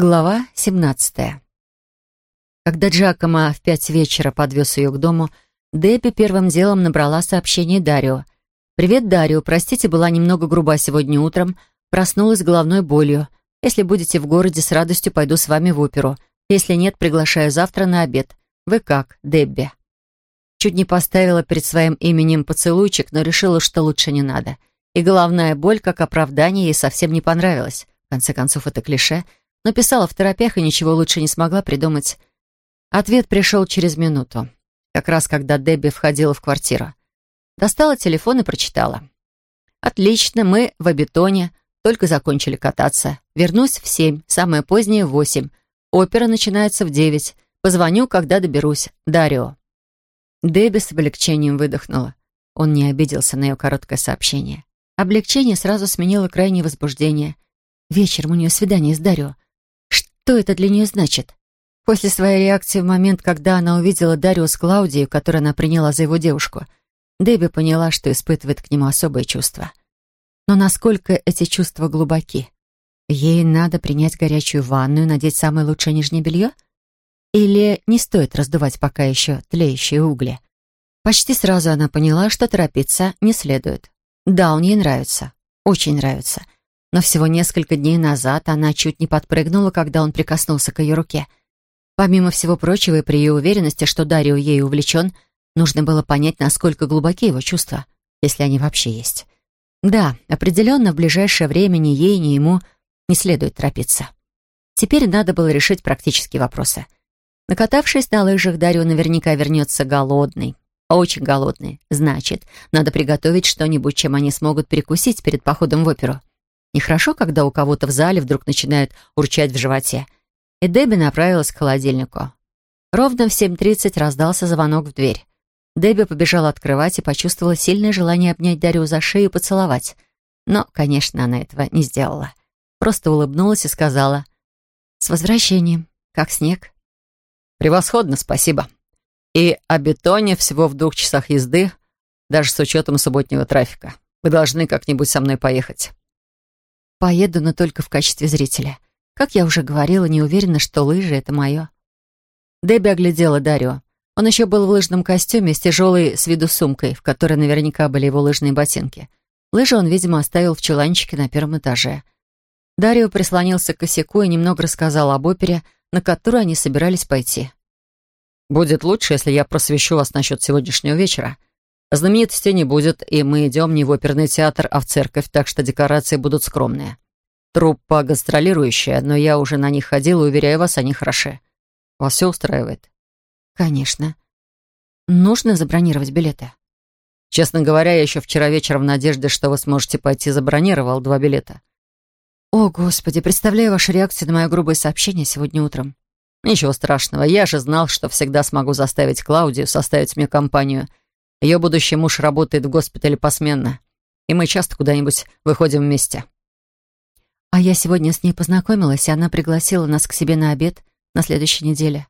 Глава 17. Когда Джакомо в пять вечера подвез ее к дому, Дебби первым делом набрала сообщение Дарио. «Привет, Дарио. Простите, была немного груба сегодня утром. Проснулась головной болью. Если будете в городе, с радостью пойду с вами в оперу. Если нет, приглашаю завтра на обед. Вы как, Дебби?» Чуть не поставила перед своим именем поцелуйчик, но решила, что лучше не надо. И головная боль, как оправдание, ей совсем не понравилась. В конце концов, это клише — но писала в торопях и ничего лучше не смогла придумать. Ответ пришел через минуту, как раз когда Дебби входила в квартиру. Достала телефон и прочитала. «Отлично, мы в Абетоне, только закончили кататься. Вернусь в семь, самое позднее в восемь. Опера начинается в девять. Позвоню, когда доберусь. Дарио». Дебби с облегчением выдохнула. Он не обиделся на ее короткое сообщение. Облегчение сразу сменило крайнее возбуждение. Вечером у нее свидание с Дарио. Что это для нее значит? После своей реакции в момент, когда она увидела Дарио с Клаудией, которую она приняла за его девушку, Дебби поняла, что испытывает к нему особые чувства. Но насколько эти чувства глубоки? Ей надо принять горячую ванную, надеть самое лучшее нижнее белье? Или не стоит раздувать пока еще тлеющие угли? Почти сразу она поняла, что торопиться не следует. Да, он ей нравится. Очень нравится. Но всего несколько дней назад она чуть не подпрыгнула, когда он прикоснулся к ее руке. Помимо всего прочего и при ее уверенности, что Дарио ей увлечен, нужно было понять, насколько глубоки его чувства, если они вообще есть. Да, определенно в ближайшее время ни ей, ни ему не следует торопиться. Теперь надо было решить практические вопросы. Накатавшись на лыжах, Дарио наверняка вернется голодный. Очень голодный. Значит, надо приготовить что-нибудь, чем они смогут перекусить перед походом в оперу. Нехорошо, когда у кого-то в зале вдруг начинает урчать в животе. И Дебби направилась к холодильнику. Ровно в 7.30 раздался звонок в дверь. Дебби побежала открывать и почувствовала сильное желание обнять Дарью за шею и поцеловать. Но, конечно, она этого не сделала. Просто улыбнулась и сказала «С возвращением, как снег». «Превосходно, спасибо. И о бетоне всего в двух часах езды, даже с учетом субботнего трафика. Вы должны как-нибудь со мной поехать». Поеду, но только в качестве зрителя. Как я уже говорила, не уверена, что лыжи — это мое. Дебби оглядела Дарио. Он еще был в лыжном костюме с тяжелой с виду сумкой, в которой наверняка были его лыжные ботинки. Лыжи он, видимо, оставил в чуланчике на первом этаже. Дарио прислонился к косяку и немного рассказал об опере, на которую они собирались пойти. «Будет лучше, если я просвещу вас насчет сегодняшнего вечера. Знаменитостей не будет, и мы идем не в оперный театр, а в церковь, так что декорации будут скромные. Труппа гастролирующая, но я уже на них ходил и, уверяю вас, они хороши. Вас все устраивает? Конечно. Нужно забронировать билеты. Честно говоря, я еще вчера вечером в надежде, что вы сможете пойти, забронировал два билета. О, Господи, представляю вашу реакцию на мое грубое сообщение сегодня утром. Ничего страшного, я же знал, что всегда смогу заставить Клаудию составить мне компанию — ее будущий муж работает в госпитале посменно, и мы часто куда-нибудь выходим вместе. А я сегодня с ней познакомилась, и она пригласила нас к себе на обед на следующей неделе.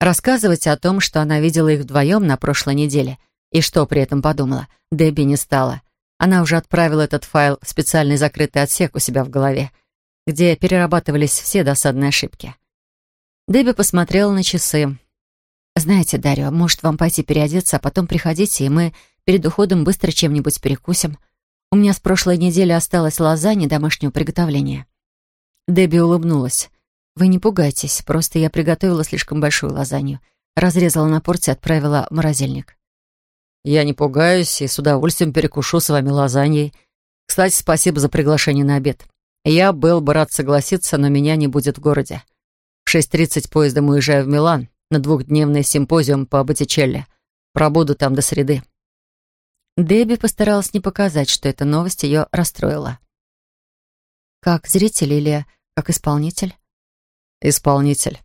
Рассказывать о том, что она видела их вдвоем на прошлой неделе, и что при этом подумала, Дебби не стала. Она уже отправила этот файл в специальный закрытый отсек у себя в голове, где перерабатывались все досадные ошибки. Дебби посмотрела на часы. «Знаете, Дарья, может, вам пойти переодеться, а потом приходите, и мы перед уходом быстро чем-нибудь перекусим. У меня с прошлой недели осталась лазанья домашнего приготовления». Дебби улыбнулась. «Вы не пугайтесь, просто я приготовила слишком большую лазанью. Разрезала на порции, отправила в морозильник». «Я не пугаюсь и с удовольствием перекушу с вами лазаньей. Кстати, спасибо за приглашение на обед. Я был бы рад согласиться, но меня не будет в городе. В 6.30 поездом уезжаю в Милан на двухдневный симпозиум по Боттичелле. Пробуду там до среды». Дебби постаралась не показать, что эта новость ее расстроила. «Как зритель или как исполнитель?» «Исполнитель».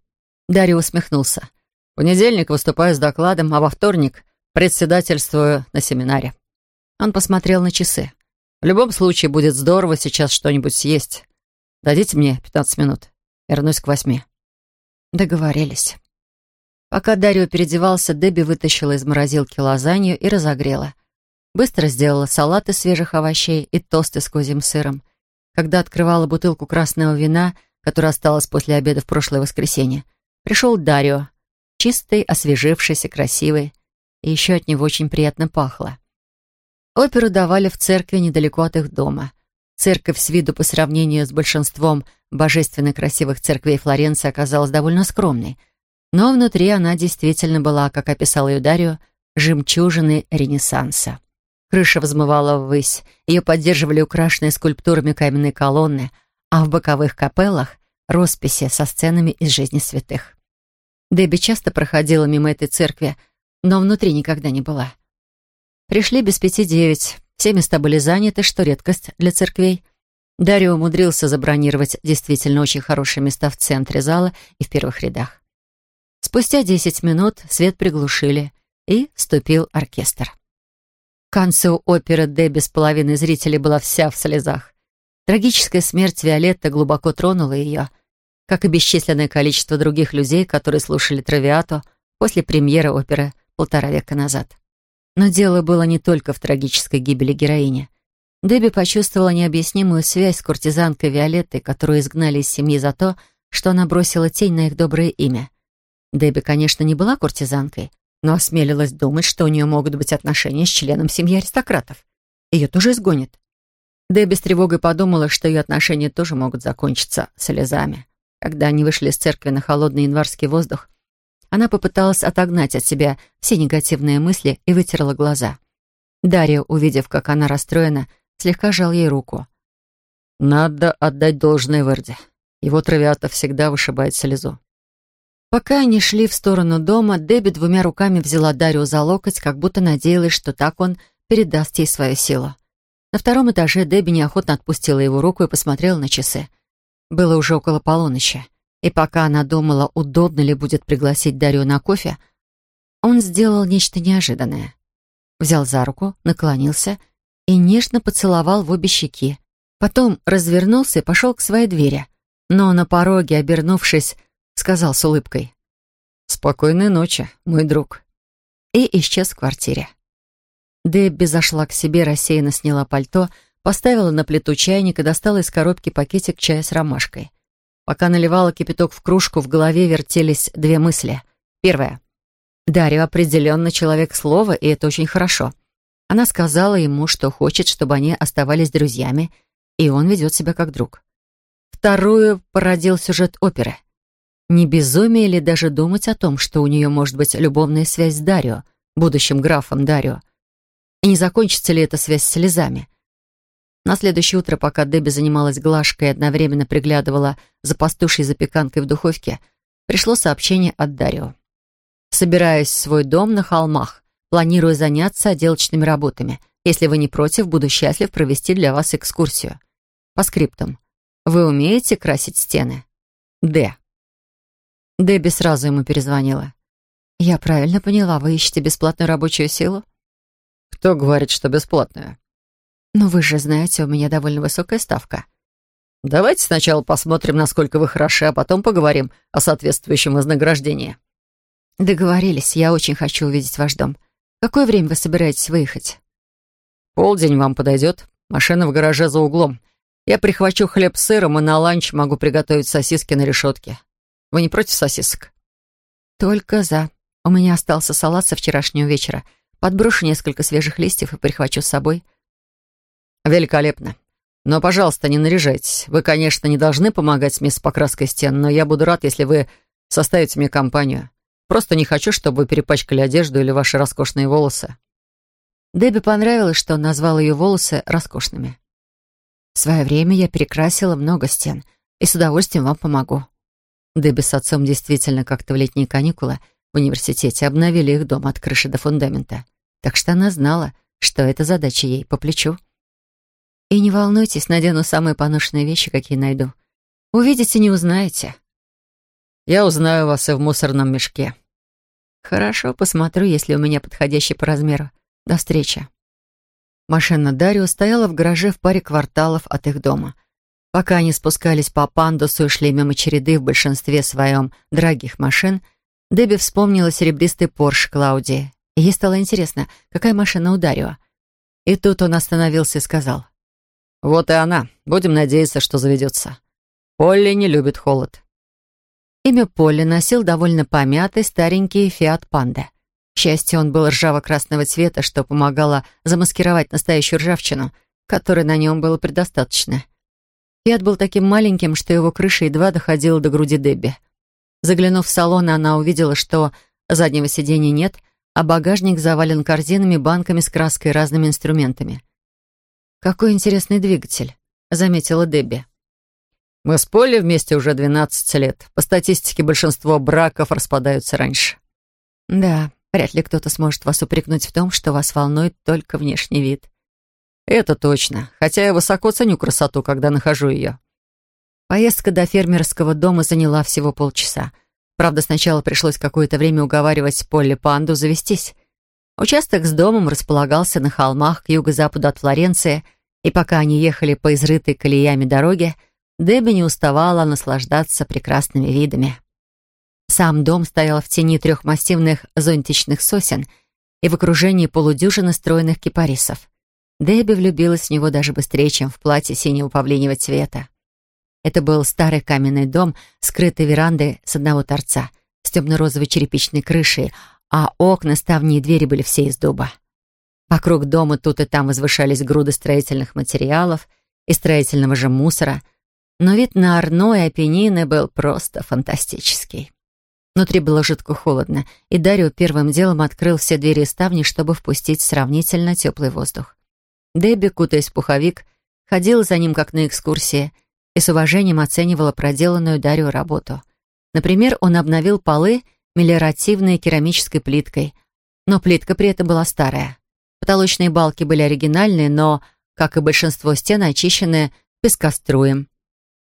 Дарья усмехнулся. «В понедельник выступаю с докладом, а во вторник председательствую на семинаре». Он посмотрел на часы. «В любом случае будет здорово сейчас что-нибудь съесть. Дадите мне 15 минут. Вернусь к восьми». Договорились. Пока Дарио переодевался, Дебби вытащила из морозилки лазанью и разогрела. Быстро сделала салат из свежих овощей и тосты с козьим сыром. Когда открывала бутылку красного вина, которая осталась после обеда в прошлое воскресенье, пришел Дарио, чистый, освежившийся, красивый, и еще от него очень приятно пахло. Оперу давали в церкви недалеко от их дома. Церковь с виду по сравнению с большинством божественно красивых церквей Флоренции оказалась довольно скромной, но внутри она действительно была, как описал ее Дарио, жемчужиной Ренессанса. Крыша взмывала ввысь, ее поддерживали украшенные скульптурами каменные колонны, а в боковых капеллах — росписи со сценами из жизни святых. Дебби часто проходила мимо этой церкви, но внутри никогда не была. Пришли без пяти девять, все места были заняты, что редкость для церквей. Дарио умудрился забронировать действительно очень хорошие места в центре зала и в первых рядах. Спустя десять минут свет приглушили, и вступил оркестр. К концу оперы Дебби с половиной зрителей была вся в слезах. Трагическая смерть Виолетты глубоко тронула ее, как и бесчисленное количество других людей, которые слушали «Травиату» после премьеры оперы полтора века назад. Но дело было не только в трагической гибели героини. Дебби почувствовала необъяснимую связь с куртизанкой Виолеттой, которую изгнали из семьи за то, что она бросила тень на их доброе имя. Дебби, конечно, не была куртизанкой, но осмелилась думать, что у нее могут быть отношения с членом семьи аристократов. Ее тоже изгонят. Дебби с тревогой подумала, что ее отношения тоже могут закончиться слезами. Когда они вышли из церкви на холодный январский воздух, она попыталась отогнать от себя все негативные мысли и вытерла глаза. Дарья, увидев, как она расстроена, слегка жал ей руку. «Надо отдать должное Верде. Его травиата всегда вышибает слезу. Пока они шли в сторону дома, Дебби двумя руками взяла Дарью за локоть, как будто надеялась, что так он передаст ей свою силу. На втором этаже Дебби неохотно отпустила его руку и посмотрела на часы. Было уже около полуночи, и пока она думала, удобно ли будет пригласить Дарью на кофе, он сделал нечто неожиданное. Взял за руку, наклонился и нежно поцеловал в обе щеки. Потом развернулся и пошел к своей двери. Но на пороге, обернувшись, сказал с улыбкой. «Спокойной ночи, мой друг». И исчез в квартире. Дебби зашла к себе, рассеянно сняла пальто, поставила на плиту чайник и достала из коробки пакетик чая с ромашкой. Пока наливала кипяток в кружку, в голове вертелись две мысли. Первая. Дарья определенно человек слова, и это очень хорошо. Она сказала ему, что хочет, чтобы они оставались друзьями, и он ведет себя как друг. Вторую породил сюжет оперы — не безумие ли даже думать о том, что у нее может быть любовная связь с Дарио, будущим графом Дарио? И не закончится ли эта связь слезами? На следующее утро, пока Дебби занималась глажкой и одновременно приглядывала за пастушей запеканкой в духовке, пришло сообщение от Дарио. «Собираюсь в свой дом на холмах. Планирую заняться отделочными работами. Если вы не против, буду счастлив провести для вас экскурсию. По скриптам. Вы умеете красить стены? Д. Дебби сразу ему перезвонила. «Я правильно поняла, вы ищете бесплатную рабочую силу?» «Кто говорит, что бесплатную?» «Ну вы же знаете, у меня довольно высокая ставка». «Давайте сначала посмотрим, насколько вы хороши, а потом поговорим о соответствующем вознаграждении». «Договорились, я очень хочу увидеть ваш дом. В какое время вы собираетесь выехать?» «Полдень вам подойдет. Машина в гараже за углом. Я прихвачу хлеб с сыром и на ланч могу приготовить сосиски на решетке. Вы не против сосисок?» «Только за. У меня остался салат со вчерашнего вечера. Подброшу несколько свежих листьев и прихвачу с собой». «Великолепно. Но, пожалуйста, не наряжайтесь. Вы, конечно, не должны помогать с мисс покраской стен, но я буду рад, если вы составите мне компанию. Просто не хочу, чтобы вы перепачкали одежду или ваши роскошные волосы». Дебби понравилось, что он назвал ее волосы роскошными. «В свое время я перекрасила много стен, и с удовольствием вам помогу. Дебби с отцом действительно как-то в летние каникулы в университете обновили их дом от крыши до фундамента. Так что она знала, что эта задача ей по плечу. И не волнуйтесь, надену самые поношенные вещи, какие найду. Увидите, не узнаете. Я узнаю вас и в мусорном мешке. Хорошо, посмотрю, если у меня подходящий по размеру. До встречи. Машина Дарио стояла в гараже в паре кварталов от их дома — Пока они спускались по пандусу и шли мимо череды в большинстве своем дорогих машин, Дебби вспомнила серебристый Порш Клауди. ей стало интересно, какая машина у. И тут он остановился и сказал. «Вот и она. Будем надеяться, что заведется. Полли не любит холод». Имя Полли носил довольно помятый старенький «Фиат Панда». К счастью, он был ржаво-красного цвета, что помогало замаскировать настоящую ржавчину, которой на нем было предостаточно. «Фиат» был таким маленьким, что его крыша едва доходила до груди Дебби. Заглянув в салон, она увидела, что заднего сиденья нет, а багажник завален корзинами, банками с краской и разными инструментами. «Какой интересный двигатель», — заметила Дебби. «Мы с Полли вместе уже 12 лет. По статистике, большинство браков распадаются раньше». «Да, вряд ли кто-то сможет вас упрекнуть в том, что вас волнует только внешний вид». «Это точно, хотя я высоко ценю красоту, когда нахожу ее». Поездка до фермерского дома заняла всего полчаса. Правда, сначала пришлось какое-то время уговаривать Полли Панду завестись. Участок с домом располагался на холмах к юго-западу от Флоренции, и пока они ехали по изрытой колеями дороге, Дебби не уставала наслаждаться прекрасными видами. Сам дом стоял в тени трех массивных зонтичных сосен и в окружении полудюжины стройных кипарисов. Дебби влюбилась в него даже быстрее, чем в платье синего павлинего цвета. Это был старый каменный дом, скрытый верандой с одного торца, с темно-розовой черепичной крышей, а окна, ставни и двери были все из дуба. Вокруг дома тут и там возвышались груды строительных материалов и строительного же мусора, но вид на Арно и Апеннины был просто фантастический. Внутри было жутко холодно, и Дарио первым делом открыл все двери и ставни, чтобы впустить сравнительно теплый воздух. Дебби, кутаясь в пуховик, ходила за ним как на экскурсии и с уважением оценивала проделанную Дарью работу. Например, он обновил полы мелиоративной керамической плиткой, но плитка при этом была старая. Потолочные балки были оригинальные, но, как и большинство стен, очищены пескоструем.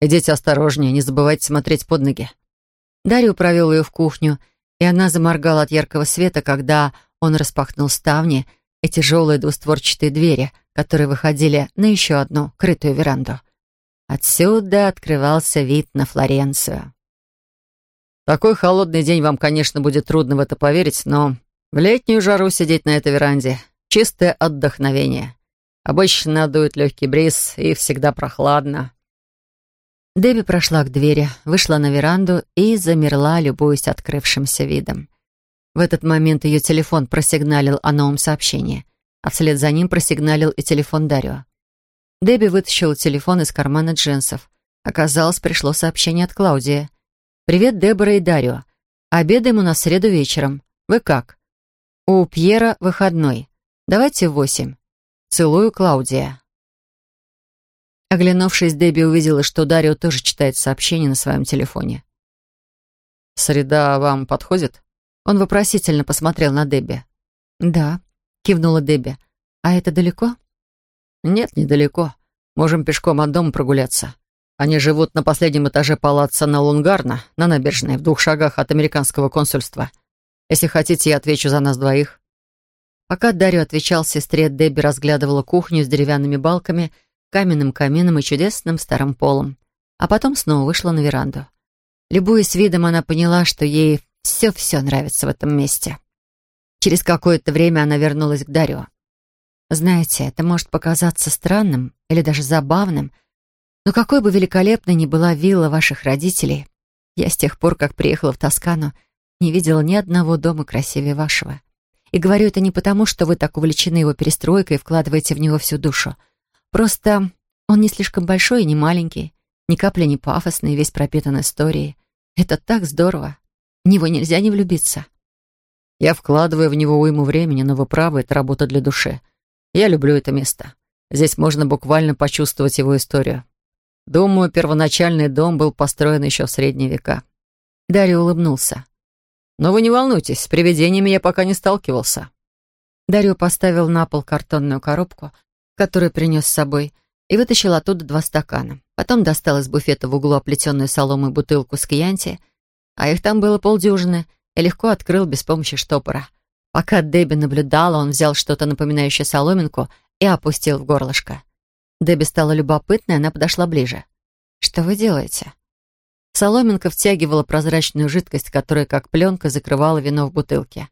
«Идите осторожнее, не забывайте смотреть под ноги». Дарью провел ее в кухню, и она заморгала от яркого света, когда он распахнул ставни и тяжелые двустворчатые двери, которые выходили на еще одну крытую веранду. Отсюда открывался вид на Флоренцию. Такой холодный день вам, конечно, будет трудно в это поверить, но в летнюю жару сидеть на этой веранде — чистое отдохновение. Обычно дует легкий бриз и всегда прохладно. Дебби прошла к двери, вышла на веранду и замерла, любуясь открывшимся видом. В этот момент ее телефон просигналил о новом сообщении, а вслед за ним просигналил и телефон Дарио. Дебби вытащила телефон из кармана джинсов. Оказалось, пришло сообщение от Клаудии. «Привет, Дебора и Дарио. Обедаем у нас в среду вечером. Вы как?» «У Пьера выходной. Давайте в восемь. Целую, Клаудия». Оглянувшись, Дебби увидела, что Дарио тоже читает сообщение на своем телефоне. «Среда вам подходит?» Он вопросительно посмотрел на Дебби. «Да», — кивнула Дебби. «А это далеко?» «Нет, недалеко. Можем пешком от дома прогуляться. Они живут на последнем этаже палаца на Лунгарна, на набережной, в двух шагах от американского консульства. Если хотите, я отвечу за нас двоих». Пока Дарью отвечал сестре, Дебби разглядывала кухню с деревянными балками, каменным камином и чудесным старым полом. А потом снова вышла на веранду. Любуясь видом, она поняла, что ей все-все нравится в этом месте. Через какое-то время она вернулась к Дарью. Знаете, это может показаться странным или даже забавным, но какой бы великолепной ни была вилла ваших родителей, я с тех пор, как приехала в Тоскану, не видела ни одного дома красивее вашего. И говорю это не потому, что вы так увлечены его перестройкой и вкладываете в него всю душу. Просто он не слишком большой и не маленький, ни капли не пафосный, весь пропитан историей. Это так здорово. В него нельзя не влюбиться. Я вкладываю в него уйму времени, но вы правы, это работа для души. Я люблю это место. Здесь можно буквально почувствовать его историю. Думаю, первоначальный дом был построен еще в средние века. Дарья улыбнулся. Но вы не волнуйтесь, с привидениями я пока не сталкивался. Дарью поставил на пол картонную коробку, которую принес с собой, и вытащил оттуда два стакана. Потом достал из буфета в углу оплетенную соломой бутылку с кьянти, а их там было полдюжины, и легко открыл без помощи штопора. Пока Дебби наблюдала, он взял что-то напоминающее соломинку и опустил в горлышко. Дебби стала любопытной, она подошла ближе. «Что вы делаете?» Соломинка втягивала прозрачную жидкость, которая, как пленка, закрывала вино в бутылке.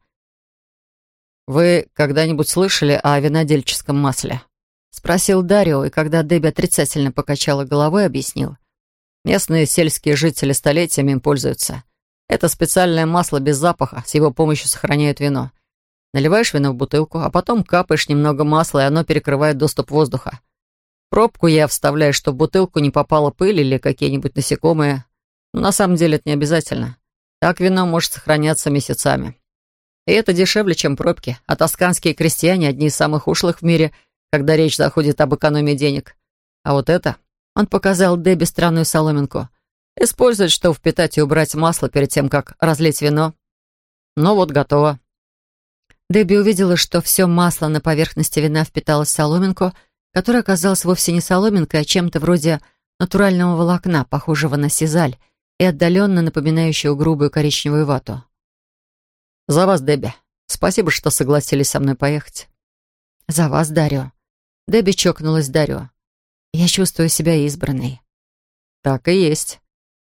«Вы когда-нибудь слышали о винодельческом масле?» Спросил Дарио, и когда Дебби отрицательно покачала головой, объяснил. Местные сельские жители столетиями им пользуются. Это специальное масло без запаха, с его помощью сохраняют вино. Наливаешь вино в бутылку, а потом капаешь немного масла, и оно перекрывает доступ воздуха. Пробку я вставляю, чтобы в бутылку не попала пыль или какие-нибудь насекомые. Но на самом деле это не обязательно. Так вино может сохраняться месяцами. И это дешевле, чем пробки. А тосканские крестьяне одни из самых ушлых в мире, когда речь заходит об экономии денег. А вот это... Он показал Дебби странную соломинку. Использовать, чтобы впитать и убрать масло перед тем, как разлить вино. Ну вот, готово. Дебби увидела, что все масло на поверхности вина впиталось в соломинку, которая оказалась вовсе не соломинкой, а чем-то вроде натурального волокна, похожего на сизаль, и отдаленно напоминающего грубую коричневую вату. «За вас, Дебби. Спасибо, что согласились со мной поехать». «За вас, Дарио». Дебби чокнулась Дарио. «Я чувствую себя избранной». «Так и есть».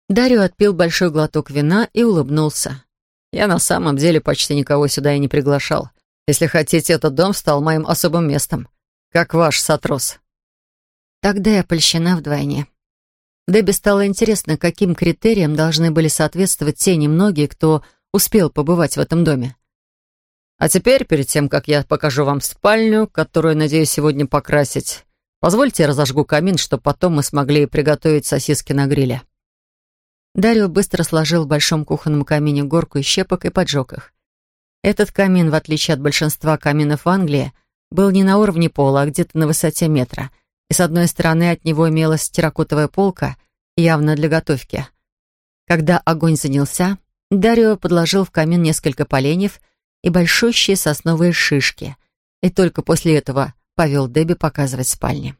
Дарио отпил большой глоток вина и улыбнулся. «Я на самом деле почти никого сюда и не приглашал. Если хотите, этот дом стал моим особым местом, как ваш Сатрос». Тогда я польщена вдвойне. Дебби стало интересно, каким критериям должны были соответствовать те немногие, кто успел побывать в этом доме. А теперь, перед тем, как я покажу вам спальню, которую, надеюсь, сегодня покрасить, позвольте я разожгу камин, чтобы потом мы смогли приготовить сосиски на гриле. Дарио быстро сложил в большом кухонном камине горку из щепок и поджег их. Этот камин, в отличие от большинства каминов в Англии, был не на уровне пола, а где-то на высоте метра — и с одной стороны от него имелась терракотовая полка, явно для готовки. Когда огонь занялся, Дарио подложил в камин несколько поленьев и большущие сосновые шишки, и только после этого повел Дебби показывать спальни.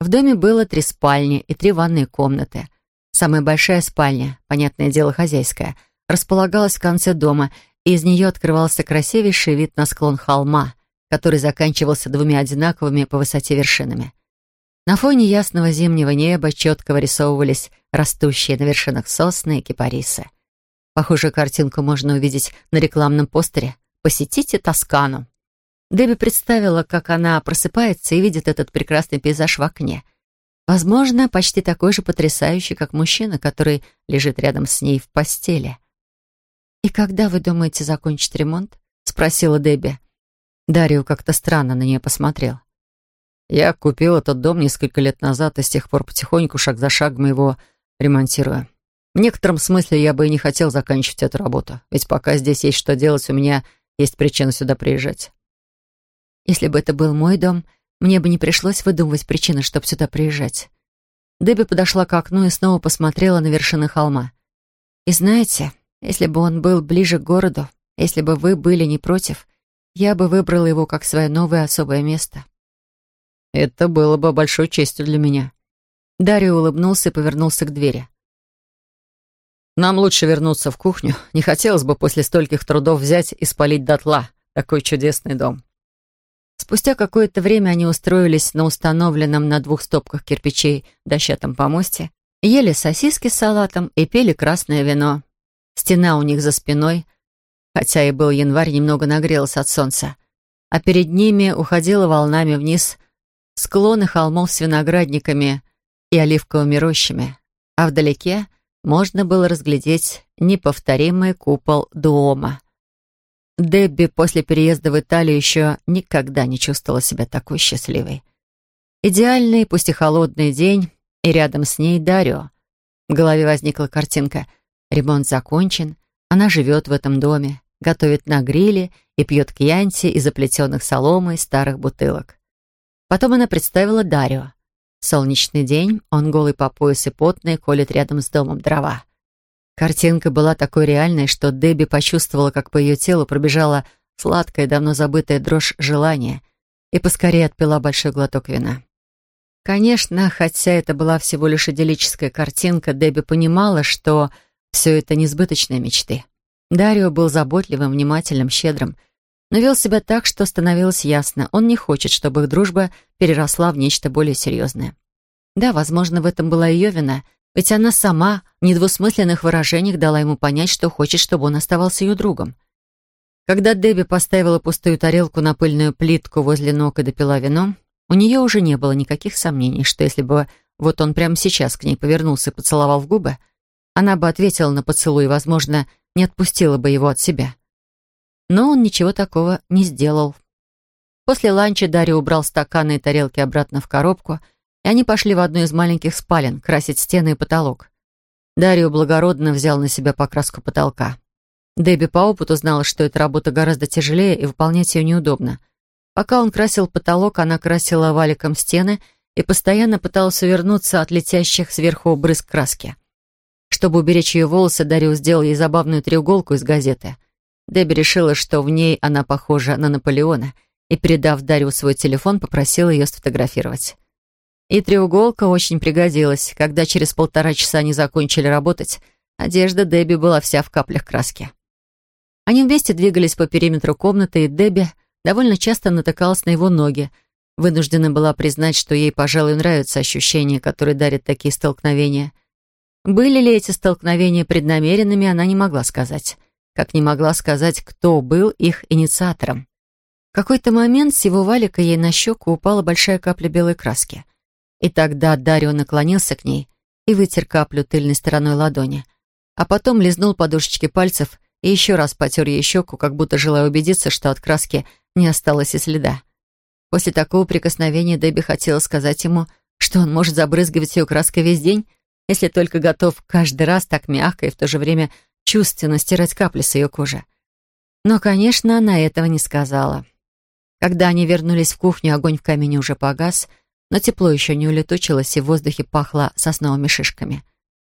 В доме было три спальни и три ванные комнаты. Самая большая спальня, понятное дело хозяйская, располагалась в конце дома, и из нее открывался красивейший вид на склон холма, который заканчивался двумя одинаковыми по высоте вершинами. На фоне ясного зимнего неба четко вырисовывались растущие на вершинах сосны и кипарисы. Похожую картинку можно увидеть на рекламном постере «Посетите Тоскану». Дебби представила, как она просыпается и видит этот прекрасный пейзаж в окне. Возможно, почти такой же потрясающий, как мужчина, который лежит рядом с ней в постели. «И когда вы думаете закончить ремонт?» — спросила Дебби. Дарио как-то странно на нее посмотрел. Я купил этот дом несколько лет назад и с тех пор потихоньку, шаг за шагом его ремонтирую. В некотором смысле я бы и не хотел заканчивать эту работу, ведь пока здесь есть что делать, у меня есть причина сюда приезжать. Если бы это был мой дом, мне бы не пришлось выдумывать причины, чтобы сюда приезжать. Дебби подошла к окну и снова посмотрела на вершины холма. И знаете, если бы он был ближе к городу, если бы вы были не против, я бы выбрала его как свое новое особое место. Это было бы большой честью для меня. Дарья улыбнулся и повернулся к двери. Нам лучше вернуться в кухню. Не хотелось бы после стольких трудов взять и спалить дотла такой чудесный дом. Спустя какое-то время они устроились на установленном на двух стопках кирпичей дощатом помосте, ели сосиски с салатом и пили красное вино. Стена у них за спиной, хотя и был январь, немного нагрелась от солнца, а перед ними уходила волнами вниз склоны холмов с виноградниками и оливковыми рощами, а вдалеке можно было разглядеть неповторимый купол Дуома. Дебби после переезда в Италию еще никогда не чувствовала себя такой счастливой. Идеальный, пусть и холодный день, и рядом с ней Дарио. В голове возникла картинка. Ремонт закончен, она живет в этом доме, готовит на гриле и пьет кьянти из заплетенных соломой старых бутылок. Потом она представила Дарио. Солнечный день, он голый по пояс и потный, колет рядом с домом дрова. Картинка была такой реальной, что Дебби почувствовала, как по ее телу пробежала сладкая, давно забытая дрожь желания, и поскорее отпила большой глоток вина. Конечно, хотя это была всего лишь идиллическая картинка, Дебби понимала, что все это несбыточные мечты. Дарио был заботливым, внимательным, щедрым, но вел себя так, что становилось ясно, он не хочет, чтобы их дружба переросла в нечто более серьезное. Да, возможно, в этом была ее вина, ведь она сама в недвусмысленных выражениях дала ему понять, что хочет, чтобы он оставался ее другом. Когда Дебби поставила пустую тарелку на пыльную плитку возле ног и допила вино, у нее уже не было никаких сомнений, что если бы вот он прямо сейчас к ней повернулся и поцеловал в губы, она бы ответила на поцелуй и, возможно, не отпустила бы его от себя. Но он ничего такого не сделал. После ланча Дарья убрал стаканы и тарелки обратно в коробку, они пошли в одну из маленьких спален красить стены и потолок. Дарью благородно взял на себя покраску потолка. Дебби по опыту знала, что эта работа гораздо тяжелее и выполнять ее неудобно. Пока он красил потолок, она красила валиком стены и постоянно пыталась увернуться от летящих сверху брызг краски. Чтобы уберечь ее волосы, Дариус сделал ей забавную треуголку из газеты. Дебби решила, что в ней она похожа на Наполеона, и, передав Дарью свой телефон, попросила ее сфотографировать. И треуголка очень пригодилась. Когда через полтора часа они закончили работать, одежда Дебби была вся в каплях краски. Они вместе двигались по периметру комнаты, и Дебби довольно часто натыкалась на его ноги. Вынуждена была признать, что ей, пожалуй, нравятся ощущения, которые дарят такие столкновения. Были ли эти столкновения преднамеренными, она не могла сказать. Как не могла сказать, кто был их инициатором. В какой-то момент с его валика ей на щеку упала большая капля белой краски. И тогда Дарио наклонился к ней и вытер каплю тыльной стороной ладони, а потом лизнул подушечки пальцев и еще раз потер ей щеку, как будто желая убедиться, что от краски не осталось и следа. После такого прикосновения Дебби хотела сказать ему, что он может забрызгивать ее краской весь день, если только готов каждый раз так мягко и в то же время чувственно стирать капли с ее кожи. Но, конечно, она этого не сказала. Когда они вернулись в кухню, огонь в камине уже погас, но тепло еще не улетучилось, и в воздухе пахло сосновыми шишками.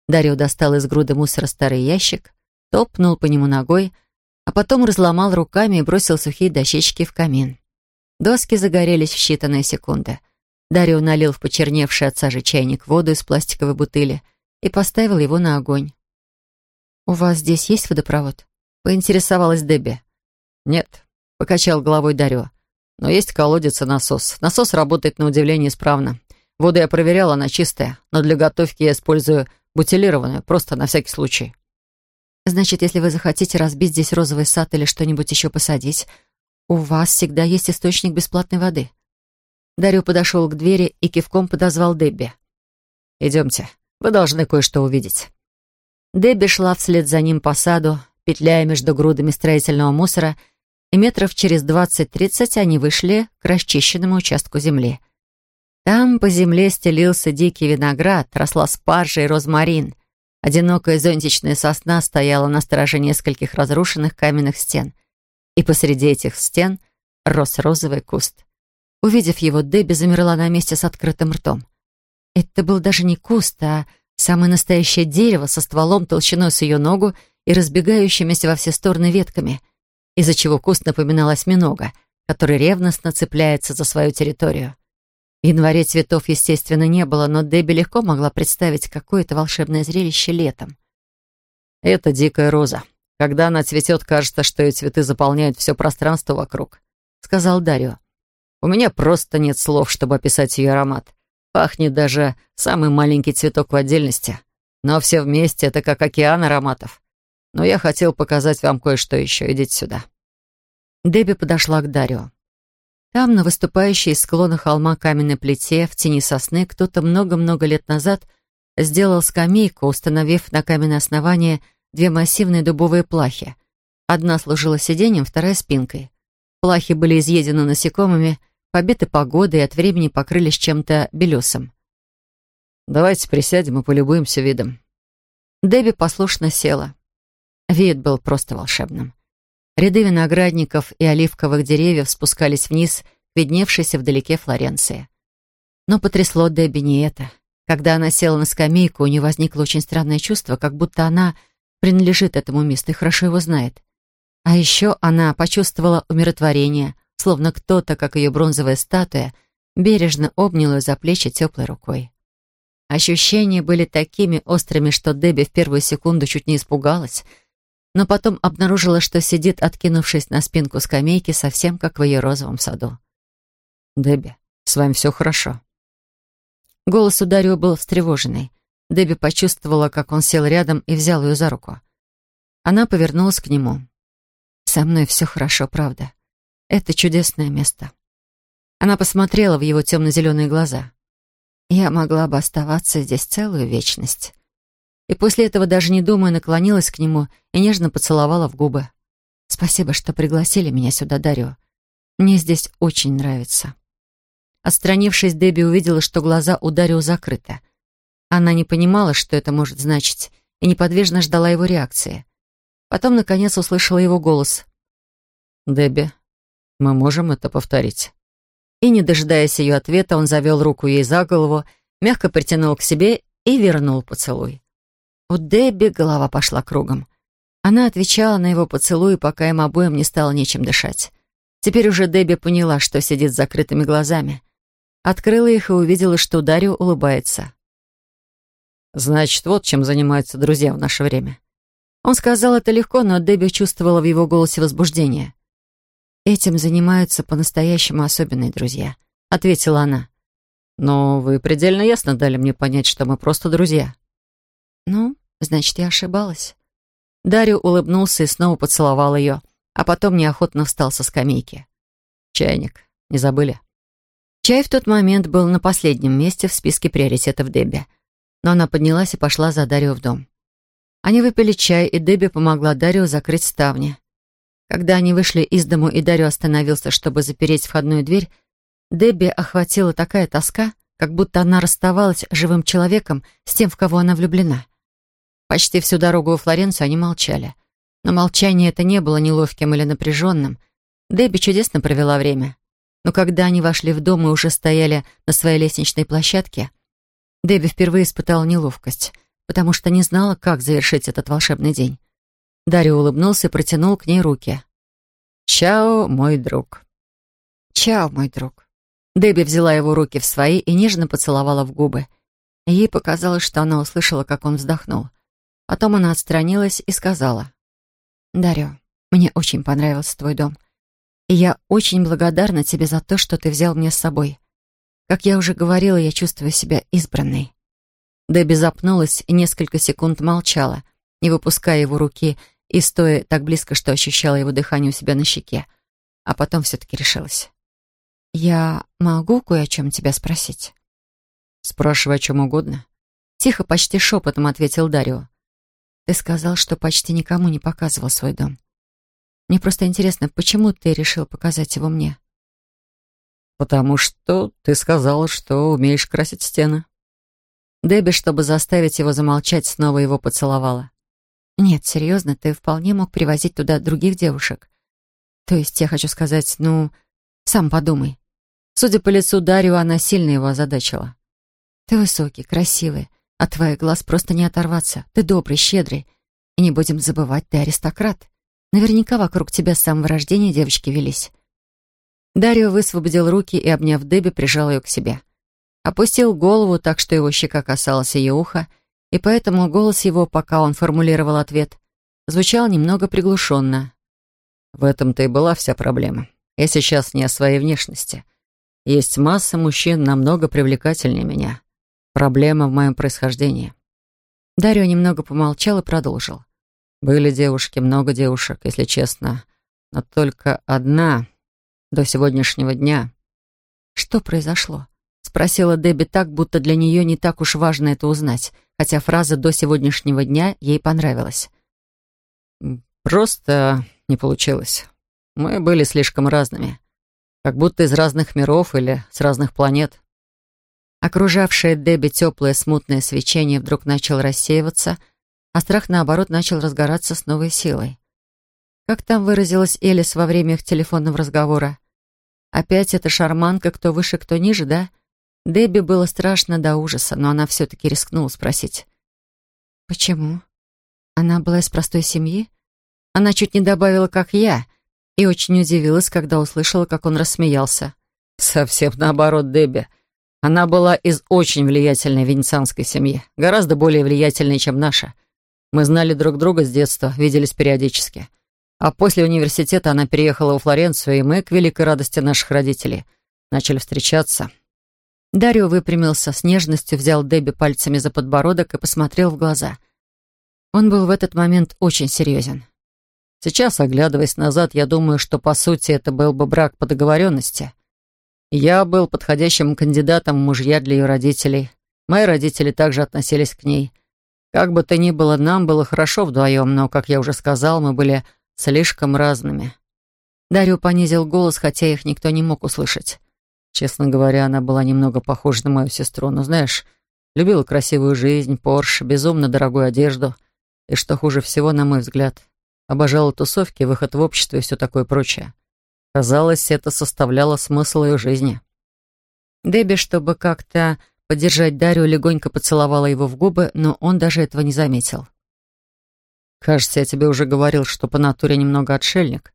Дарио достал из груды мусора старый ящик, топнул по нему ногой, а потом разломал руками и бросил сухие дощечки в камин. Доски загорелись в считанные секунды. Дарио налил в почерневший от сажи чайник воду из пластиковой бутыли и поставил его на огонь. «У вас здесь есть водопровод?» — поинтересовалась Дебби. «Нет», — покачал головой Дарио. «Но есть колодец и насос. Насос работает на удивление исправно. Воду я проверял, она чистая, но для готовки я использую бутилированную, просто на всякий случай». Значит, если вы захотите разбить здесь розовый сад или что-нибудь еще посадить, у вас всегда есть источник бесплатной воды. Дарью подошел к двери и кивком подозвал Дебби. «Идемте, вы должны кое-что увидеть». Дебби шла вслед за ним по саду, петляя между грудами строительного мусора, и метров через двадцать-тридцать они вышли к расчищенному участку земли. Там по земле стелился дикий виноград, росла спаржа и розмарин — Одинокая зонтичная сосна стояла на страже нескольких разрушенных каменных стен. И посреди этих стен рос розовый куст. Увидев его, Дебби замерла на месте с открытым ртом. Это был даже не куст, а самое настоящее дерево со стволом толщиной с ее ногу и разбегающимися во все стороны ветками, из-за чего куст напоминал осьминога, который ревностно цепляется за свою территорию. В январе цветов, естественно, не было, но Дебби легко могла представить какое-то волшебное зрелище летом. «Это дикая роза. Когда она цветет, кажется, что ее цветы заполняют все пространство вокруг», — сказал Дарио. «У меня просто нет слов, чтобы описать ее аромат. Пахнет даже самый маленький цветок в отдельности. Но все вместе — это как океан ароматов. Но я хотел показать вам кое-что еще. Идите сюда». Дебби подошла к Дарио. Там, на выступающей из склона холма каменной плите, в тени сосны, кто-то много-много лет назад сделал скамейку, установив на каменное основание две массивные дубовые плахи. Одна служила сиденьем, вторая — спинкой. Плахи были изъедены насекомыми, побиты погодой и от времени покрылись чем-то белесым. «Давайте присядем и полюбуемся видом». Дебби послушно села. Вид был просто волшебным. Ряды виноградников и оливковых деревьев спускались вниз, видневшейся вдалеке Флоренции. Но потрясло Дебби не это. Когда она села на скамейку, у нее возникло очень странное чувство, как будто она принадлежит этому месту и хорошо его знает. А еще она почувствовала умиротворение, словно кто-то, как ее бронзовая статуя, бережно обнял ее за плечи теплой рукой. Ощущения были такими острыми, что Дебби в первую секунду чуть не испугалась — но потом обнаружила, что сидит, откинувшись на спинку скамейки, совсем как в ее розовом саду. «Дебби, с вами все хорошо». Голос у Дарио был встревоженный. Дебби почувствовала, как он сел рядом и взял ее за руку. Она повернулась к нему. «Со мной все хорошо, правда. Это чудесное место». Она посмотрела в его темно-зеленые глаза. Я могла бы оставаться здесь целую вечность. И после этого, даже не думая, наклонилась к нему и нежно поцеловала в губы. «Спасибо, что пригласили меня сюда, Дарио. Мне здесь очень нравится». Отстранившись, Дебби увидела, что глаза у Дарио закрыты. Она не понимала, что это может значить, и неподвижно ждала его реакции. Потом, наконец, услышала его голос. «Дебби, мы можем это повторить?» И, не дожидаясь ее ответа, он завел руку ей за голову, мягко притянул к себе и вернул поцелуй. У Дебби голова пошла кругом. Она отвечала на его поцелуй, пока им обоим не стало нечем дышать. Теперь уже Дебби поняла, что сидит с закрытыми глазами. Открыла их и увидела, что Дарью улыбается. «Значит, вот чем занимаются друзья в наше время». Он сказал это легко, но Дебби чувствовала в его голосе возбуждение. «Этим занимаются по-настоящему особенные друзья», — ответила она. «Но вы предельно ясно дали мне понять, что мы просто друзья». «Ну, значит, я ошибалась». Дарью улыбнулся и снова поцеловал ее, а потом неохотно встал со скамейки. «Чайник. Не забыли?» Чай в тот момент был на последнем месте в списке приоритетов Дебби, но она поднялась и пошла за Дарью в дом. Они выпили чай, и Дебби помогла Дарью закрыть ставни. Когда они вышли из дому, и Дарью остановился, чтобы запереть входную дверь, Дебби охватила такая тоска, как будто она расставалась живым человеком, с тем, в кого она влюблена. Почти всю дорогу во Флоренцию они молчали. Но молчание это не было неловким или напряженным. Дебби чудесно провела время. Но когда они вошли в дом и уже стояли на своей лестничной площадке, Дебби впервые испытала неловкость, потому что не знала, как завершить этот волшебный день. Дарья улыбнулся и протянул к ней руки. «Чао, мой друг». «Чао, мой друг». Дебби взяла его руки в свои и нежно поцеловала в губы. Ей показалось, что она услышала, как он вздохнул. Потом она отстранилась и сказала. «Дарья, мне очень понравился твой дом. И я очень благодарна тебе за то, что ты взял меня с собой. Как я уже говорила, я чувствую себя избранной». Дебби запнулась и несколько секунд молчала, не выпуская его руки и стоя так близко, что ощущала его дыхание у себя на щеке. А потом все-таки решилась. «Я могу кое о чем тебя спросить?» «Спрашивай о чем угодно». Тихо, почти шепотом ответил Дарио. Ты сказал, что почти никому не показывал свой дом. Мне просто интересно, почему ты решил показать его мне? Потому что ты сказала, что умеешь красить стены. Дебби, чтобы заставить его замолчать, снова его поцеловала. Нет, серьезно, ты вполне мог привозить туда других девушек. То есть, я хочу сказать, ну, сам подумай. Судя по лицу Дарью, она сильно его озадачила. Ты высокий, красивый, от твоих глаз просто не оторваться. Ты добрый, щедрый. И не будем забывать, ты аристократ. Наверняка вокруг тебя с самого рождения девочки велись». Дарио высвободил руки и, обняв Дебби, прижал ее к себе. Опустил голову так, что его щека касалась ее уха, и поэтому голос его, пока он формулировал ответ, звучал немного приглушенно. «В этом-то и была вся проблема. Я сейчас не о своей внешности. Есть масса мужчин намного привлекательнее меня. Проблема в моем происхождении». Дарио немного помолчал и продолжил. «Были девушки, много девушек, если честно, но только одна до сегодняшнего дня». «Что произошло?» — спросила Дебби так, будто для нее не так уж важно это узнать, хотя фраза «до сегодняшнего дня» ей понравилась. «Просто не получилось. Мы были слишком разными, как будто из разных миров или с разных планет. Окружавшее Дебби теплое смутное свечение вдруг начало рассеиваться, а страх, наоборот, начал разгораться с новой силой. Как там выразилась Элис во время их телефонного разговора? Опять эта шарманка, кто выше, кто ниже, да? Дебби было страшно до ужаса, но она все-таки рискнула спросить. «Почему? Она была из простой семьи? Она чуть не добавила, как я, и очень удивилась, когда услышала, как он рассмеялся. «Совсем наоборот, Дебби. Она была из очень влиятельной венецианской семьи, гораздо более влиятельной, чем наша. Мы знали друг друга с детства, виделись периодически. А после университета она переехала во Флоренцию, и мы, к великой радости наших родителей, начали встречаться. Дарио выпрямился с нежностью, взял Дебби пальцами за подбородок и посмотрел в глаза. Он был в этот момент очень серьезен. Сейчас, оглядываясь назад, я думаю, что, по сути, это был бы брак по договоренности — Я был подходящим кандидатом в мужья для ее родителей. Мои родители также относились к ней. Как бы то ни было, нам было хорошо вдвоем, но, как я уже сказал, мы были слишком разными. Дарью понизил голос, хотя их никто не мог услышать. Честно говоря, она была немного похожа на мою сестру, но, знаешь, любила красивую жизнь, Порш, безумно дорогую одежду и, что хуже всего, на мой взгляд, обожала тусовки, выход в общество и все такое прочее. Казалось, это составляло смысл ее жизни. Дебби, чтобы как-то поддержать Дарью, легонько поцеловала его в губы, но он даже этого не заметил. «Кажется, я тебе уже говорил, что по натуре немного отшельник.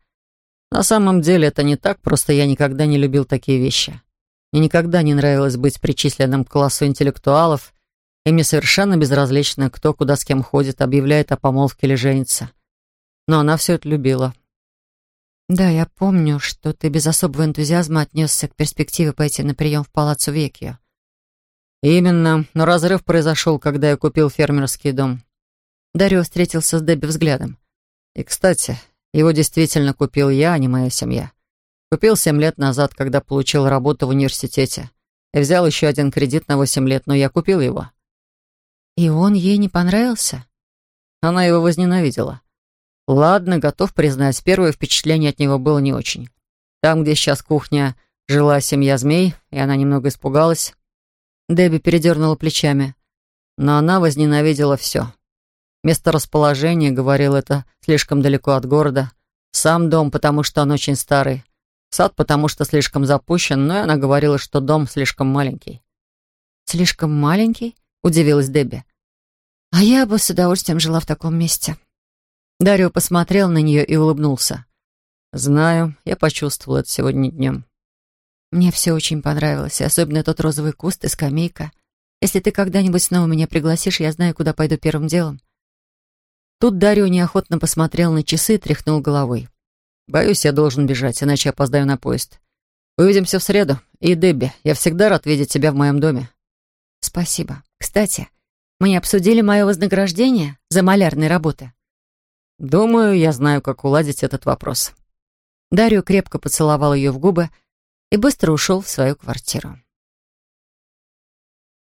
На самом деле это не так, просто я никогда не любил такие вещи. Мне никогда не нравилось быть причисленным к классу интеллектуалов, и мне совершенно безразлично, кто куда с кем ходит, объявляет о помолвке или женится. Но она все это любила. «Да, я помню, что ты без особого энтузиазма отнесся к перспективе пойти на прием в палаццо Векио». «Именно, но разрыв произошел, когда я купил фермерский дом». Дарио встретился с Дебби взглядом. «И, кстати, его действительно купил я, а не моя семья. Купил семь лет назад, когда получил работу в университете. И взял еще один кредит на восемь лет, но я купил его. И он ей не понравился? Она его возненавидела. Ладно, готов признать, первое впечатление от него было не очень. Там, где сейчас кухня, жила семья змей, и она немного испугалась. Дебби передернула плечами. Но она возненавидела все. Место расположения, говорил, это слишком далеко от города. Сам дом, потому что он очень старый. Сад, потому что слишком запущен, но и она говорила, что дом слишком маленький. «Слишком маленький?» — удивилась Дебби. «А я бы с удовольствием жила в таком месте». Дарио посмотрел на нее и улыбнулся. «Знаю, я почувствовал это сегодня днем». «Мне все очень понравилось, особенно тот розовый куст и скамейка. Если ты когда-нибудь снова меня пригласишь, я знаю, куда пойду первым делом. Тут Дарио неохотно посмотрел на часы и тряхнул головой. «Боюсь, я должен бежать, иначе опоздаю на поезд. Увидимся в среду. И, Дебби, я всегда рад видеть тебя в моем доме». «Спасибо. Кстати, мы обсудили мое вознаграждение за малярные работы?» «Думаю, я знаю, как уладить этот вопрос». Дарио крепко поцеловал ее в губы и быстро ушел в свою квартиру.